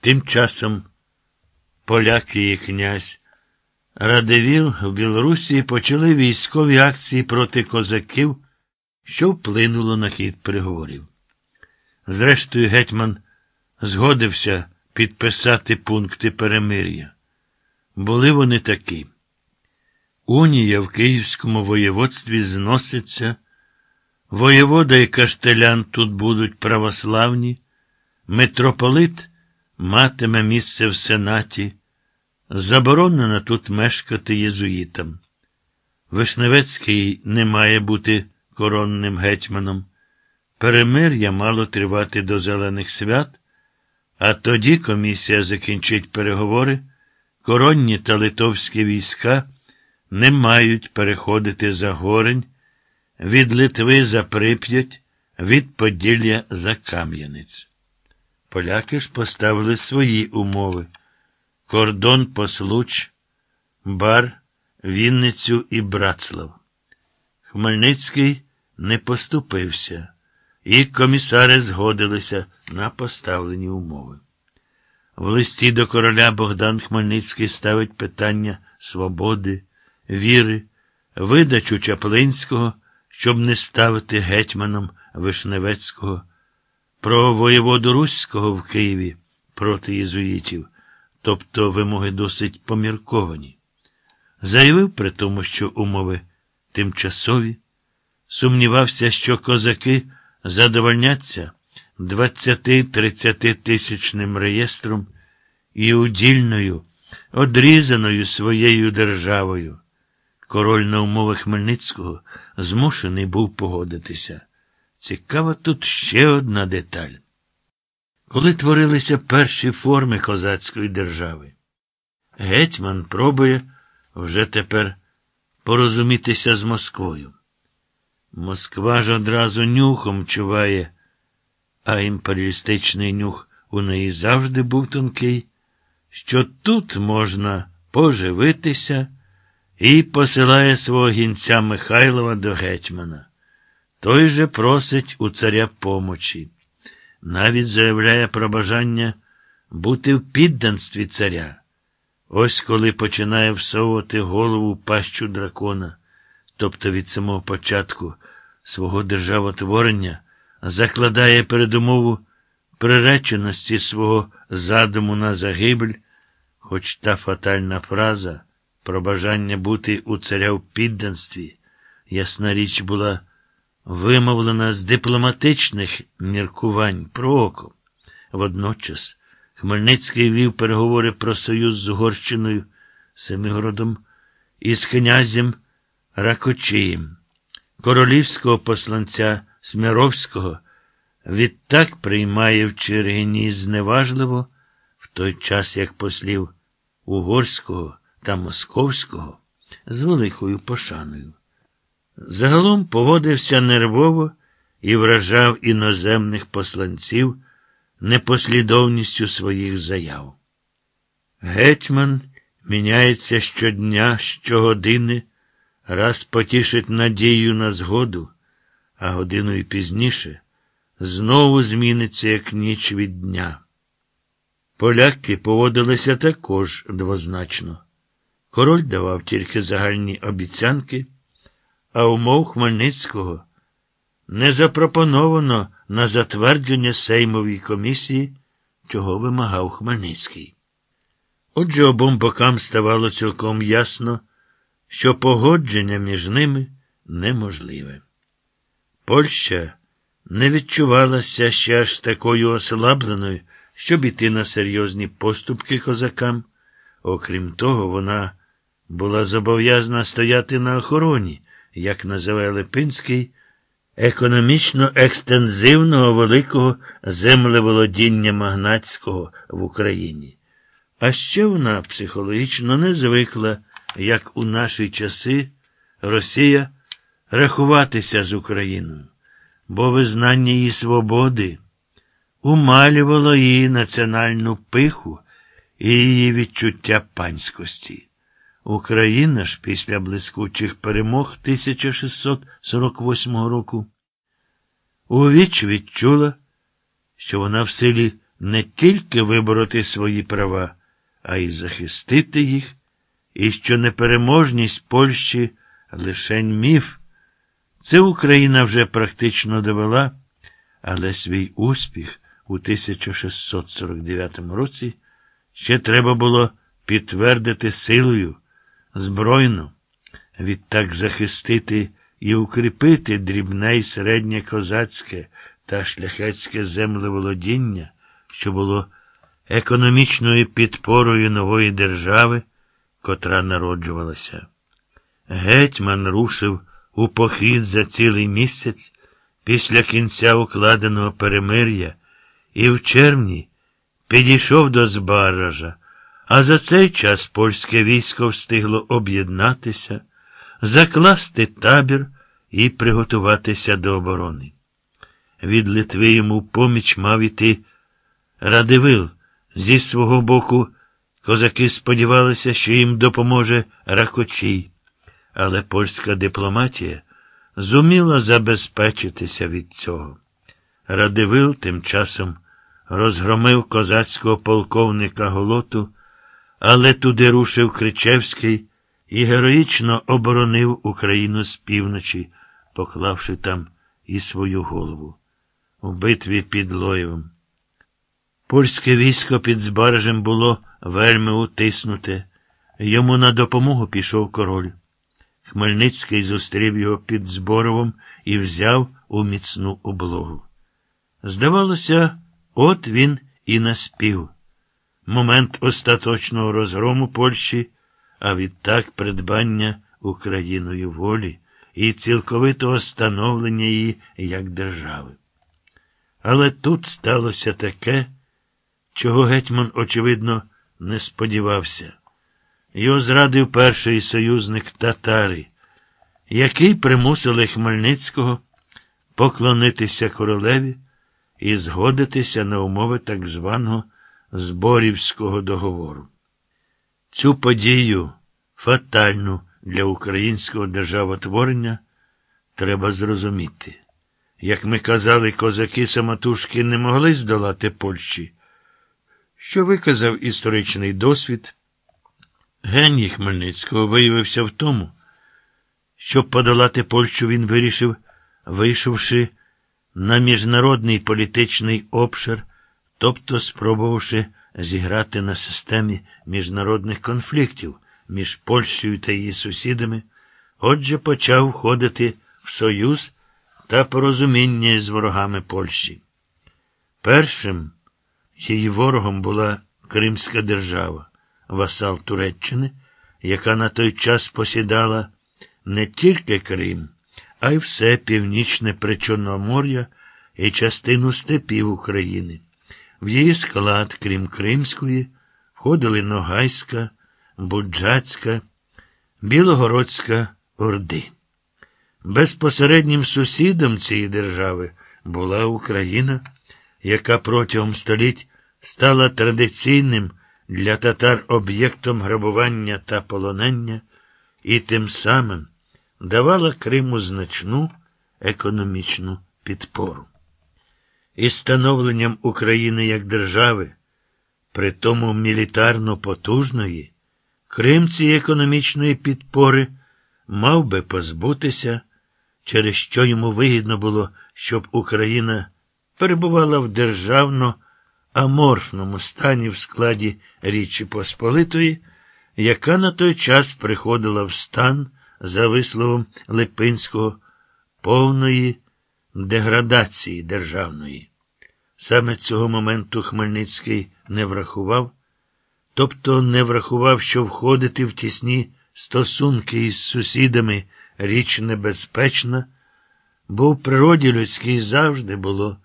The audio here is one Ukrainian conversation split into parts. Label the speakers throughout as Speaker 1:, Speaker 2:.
Speaker 1: Тим часом поляки і князь Радивіл в Білорусі почали військові акції проти козаків, що вплинуло на хід переговорів. Зрештою, гетьман згодився підписати пункти перемир'я. Були вони такі. Унія в Київському воєводстві зноситься, воєвода і каштелян тут будуть православні, митрополит матиме місце в Сенаті, заборонено тут мешкати єзуїтам. Вишневецький не має бути коронним гетьманом. Перемир'я мало тривати до зелених свят, а тоді комісія закінчить переговори, коронні та литовські війська не мають переходити за горень, від Литви за Прип'ять, від Поділля за Кам'янець. Поляки ж поставили свої умови кордон Послуч, Бар, Вінницю і Братслав. Хмельницький не поступився, і комісари згодилися на поставлені умови. В листі до короля Богдан Хмельницький ставить питання свободи, віри, видачу Чаплинського, щоб не ставити гетьманом Вишневецького, про воєводу Руського в Києві проти єзуїтів, тобто вимоги досить помірковані. Заявив при тому, що умови тимчасові, сумнівався, що козаки задовольняться 20-30 тисячним реєстром і удільною, одрізаною своєю державою. Король на умови Хмельницького змушений був погодитися. Цікава тут ще одна деталь. Коли творилися перші форми козацької держави, гетьман пробує вже тепер порозумітися з Москвою. Москва ж одразу нюхом чуває, а імперіалістичний нюх у неї завжди був тонкий, що тут можна поживитися і посилає свого гінця Михайлова до гетьмана. Той же просить у царя помочі, навіть заявляє про бажання бути в підданстві царя. Ось коли починає всовувати голову пащу дракона, тобто від самого початку свого державотворення, закладає передумову приреченості свого задуму на загибель, хоч та фатальна фраза про бажання бути у царя в підданстві, ясна річ була вимовлена з дипломатичних міркувань про око. Водночас Хмельницький вів переговори про союз з Угорщиною, Семигородом і з князем Ракочиєм, королівського посланця Сміровського відтак приймає в Чергині зневажливо, в той час як послів Угорського та Московського з великою пошаною. Загалом поводився нервово і вражав іноземних посланців непослідовністю своїх заяв. Гетьман міняється щодня, щогодини, раз потішить надію на згоду, а годиною пізніше знову зміниться як ніч від дня. Поляки поводилися також двозначно. Король давав тільки загальні обіцянки, а умов Хмельницького не запропоновано на затвердження Сеймовій комісії, чого вимагав Хмельницький. Отже, обом бокам ставало цілком ясно, що погодження між ними неможливе. Польща не відчувалася ще аж такою ослабленою, щоб іти на серйозні поступки козакам. Окрім того, вона була зобов'язана стояти на охороні, як називає Липинський, економічно екстензивного великого землеволодіння магнатського в Україні. А ще вона психологічно не звикла, як у наші часи, Росія рахуватися з Україною, бо визнання її свободи умалювало її національну пиху і її відчуття панськості. Україна ж після блискучих перемог 1648 року у віч відчула, що вона в силі не тільки вибороти свої права, а й захистити їх, і що непереможність Польщі лишень міф. Це Україна вже практично довела, але свій успіх у 1649 році ще треба було підтвердити силою, збройно, відтак захистити і укріпити дрібне й середнє козацьке та шляхетське землеволодіння, що було економічною підпорою нової держави, котра народжувалася. Гетьман рушив у похід за цілий місяць після кінця укладеного перемир'я і в червні підійшов до Збаража, а за цей час польське військо встигло об'єднатися, закласти табір і приготуватися до оборони. Від Литви йому поміч мав іти Радивил. Зі свого боку, козаки сподівалися, що їм допоможе Ракочій, але польська дипломатія зуміла забезпечитися від цього. Радивил тим часом розгромив козацького полковника Голоту, але туди рушив Кричевський і героїчно оборонив Україну з півночі, поклавши там і свою голову у битві під Лоєвом. Польське військо під Збаражем було вельми утиснуте. Йому на допомогу пішов король. Хмельницький зустрів його під Зборовом і взяв у міцну облогу. Здавалося, от він і наспів. Момент остаточного розгрому Польщі, а відтак придбання Україною волі і цілковитого становлення її як держави. Але тут сталося таке, чого гетьман, очевидно, не сподівався. Його зрадив перший союзник татари, який примусили Хмельницького поклонитися королеві і згодитися на умови так званого Зборівського договору. Цю подію, фатальну для українського державотворення, треба зрозуміти. Як ми казали, козаки самотужки не могли здолати Польщі. Що виказав історичний досвід, геній Хмельницького виявився в тому, щоб подолати Польщу він вирішив, вийшовши на міжнародний політичний обшир, тобто спробувавши зіграти на системі міжнародних конфліктів між Польщею та її сусідами, отже почав входити в союз та порозуміння з ворогами Польщі. Першим її ворогом була Кримська держава, васал Туреччини, яка на той час посідала не тільки Крим, а й все північне Причорномор'я і частину степів України. В її склад, крім Кримської, входили Ногайська, Буджацька, Білогородська Орди. Безпосереднім сусідом цієї держави була Україна, яка протягом століть стала традиційним для татар об'єктом грабування та полонення і тим самим давала Криму значну економічну підпору. Із становленням України як держави, при тому мілітарно потужної, Крим цієї економічної підпори мав би позбутися, через що йому вигідно було, щоб Україна перебувала в державно аморфному стані в складі Річі Посполитої, яка на той час приходила в стан, за висловом Липинського, повної деградації державної. Саме цього моменту Хмельницький не врахував, тобто не врахував, що входити в тісні стосунки із сусідами річ небезпечна, бо в природі людській завжди було,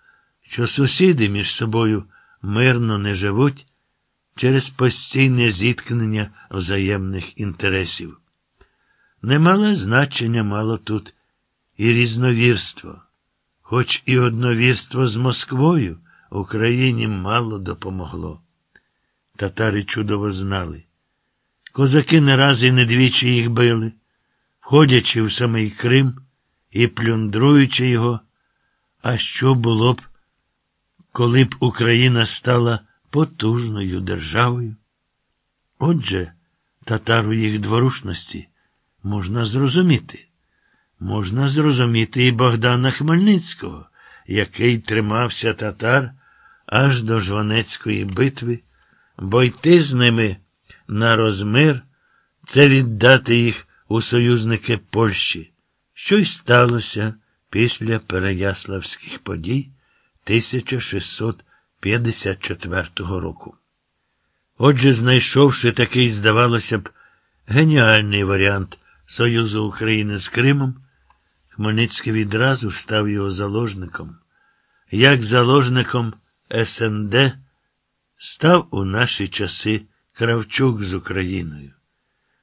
Speaker 1: що сусіди між собою мирно не живуть через постійне зіткнення взаємних інтересів. Немале значення мало тут і різновірство, хоч і одновірство з Москвою Україні мало допомогло. Татари чудово знали. Козаки не раз і не двічі їх били, входячи в самий Крим і плюндруючи його, а що було б, коли б Україна стала потужною державою. Отже, татару їх дворушності можна зрозуміти. Можна зрозуміти і Богдана Хмельницького, який тримався татар аж до Жванецької битви, бо йти з ними на розмир це віддати їх у союзники Польщі, що й сталося після Переяславських подій 1654 року. Отже, знайшовши такий, здавалося б, геніальний варіант Союзу України з Кримом, Хмельницький відразу став його заложником, як заложником СНД став у наші часи Кравчук з Україною.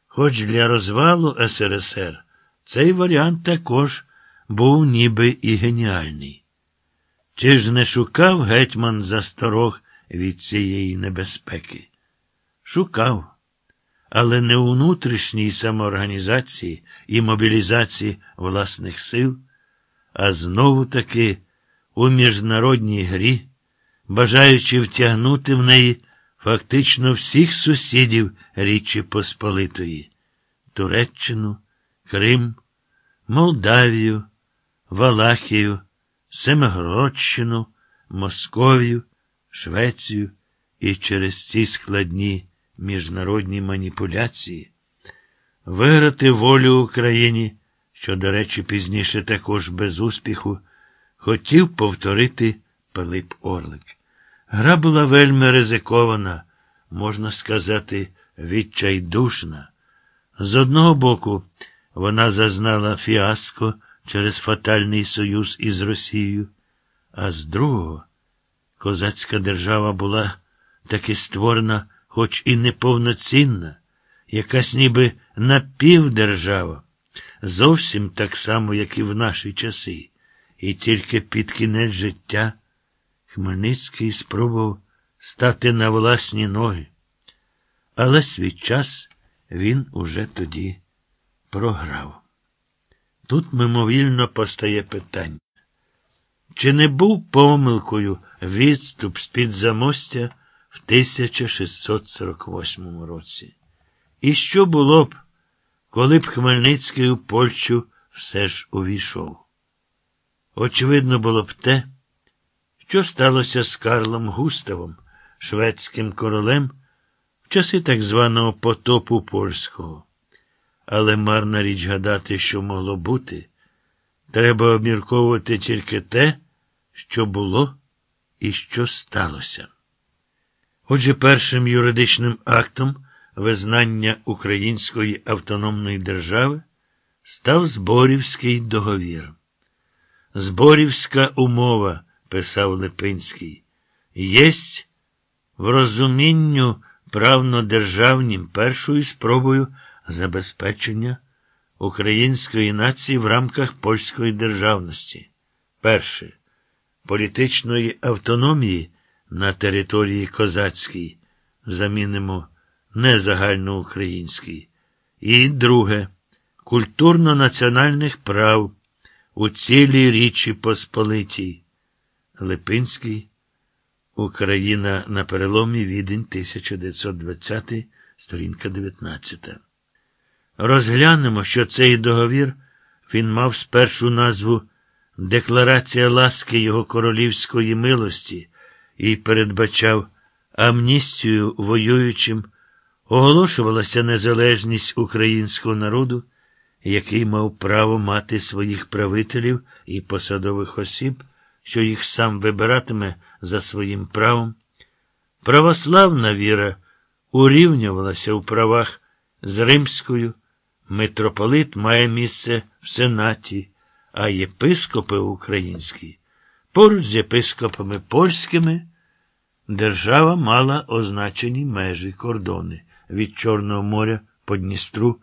Speaker 1: Хоч для розвалу СРСР цей варіант також був ніби і геніальний. Чи ж не шукав гетьман засторог від цієї небезпеки? Шукав, але не у внутрішній самоорганізації і мобілізації власних сил, а знову таки у міжнародній грі, бажаючи втягнути в неї фактично всіх сусідів Річі Посполитої Туреччину, Крим, Молдавію, Валахію, Семигородщину, Московію, Швецію і через ці складні міжнародні маніпуляції виграти волю Україні, що, до речі, пізніше також без успіху, хотів повторити Пилип Орлик. Гра була вельми ризикована, можна сказати, відчайдушна. З одного боку, вона зазнала фіаско через фатальний союз із Росією, а з другого, козацька держава була таки створена, хоч і неповноцінна, якась ніби напівдержава, зовсім так само, як і в наші часи, і тільки під кінець життя. Хмельницький спробував стати на власні ноги, але свій час він уже тоді програв. Тут мимовільно постає питання. Чи не був помилкою відступ з-під замостя в 1648 році? І що було б, коли б Хмельницький у Польщу все ж увійшов? Очевидно було б те, що сталося з Карлом Густавом, шведським королем, в часи так званого потопу польського. Але марна річ гадати, що могло бути, треба обмірковувати тільки те, що було і що сталося. Отже, першим юридичним актом визнання Української автономної держави став Зборівський договір. Зборівська умова писав Липинський, єсть в розумінню правнодержавнім першою спробою забезпечення української нації в рамках польської державності. Перше. Політичної автономії на території козацькій, замінимо не загальноукраїнській. І друге. Культурно-національних прав у цілій Річі Посполитій. Липинський, Україна на переломі відень 1920, сторінка 19. Розглянемо, що цей договір він мав спершу назву Декларація ласки Його королівської милості і передбачав амністію воюючим, оголошувалася незалежність українського народу, який мав право мати своїх правителів і посадових осіб що їх сам вибиратиме за своїм правом. Православна віра урівнювалася у правах з римською, митрополит має місце в Сенаті, а єпископи українські, поруч з єпископами польськими, держава мала означені межі кордони від Чорного моря по Дністру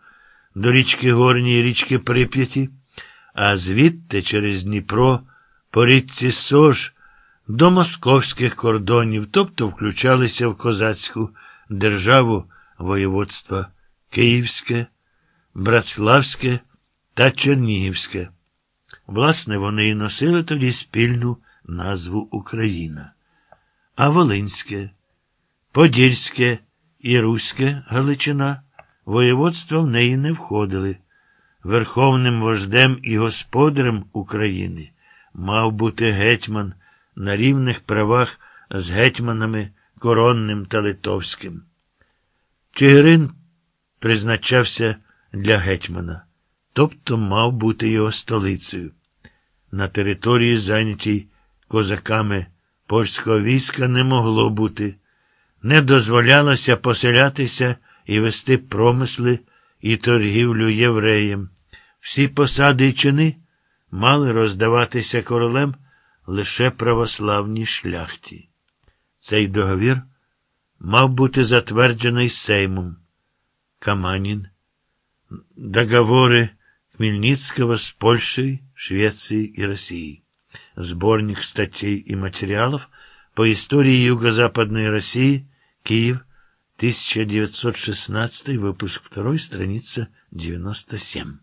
Speaker 1: до річки Горній річки Прип'яті, а звідти через Дніпро по річці Сож до московських кордонів, тобто включалися в козацьку державу воєводства Київське, Братславське та Чернігівське. Власне, вони і носили тоді спільну назву Україна. а Волинське, Подільське і Руське Галичина воєводства в неї не входили. Верховним вождем і господарем України мав бути гетьман на рівних правах з гетьманами Коронним та Литовським. Чигирин призначався для гетьмана, тобто мав бути його столицею. На території, зайнятій козаками польського війська, не могло бути, не дозволялося поселятися і вести промисли і торгівлю євреям. Всі посади і чини мали роздаватися королем лише православній шляхті. Цей договір мав бути затверджений Сеймом. Каманін, договори Хмельницкого с Польшей, Швецией и Россией. Сборник статей и материалов по истории Юго-Западной России, Киев, 1916, выпуск 2, страница 97.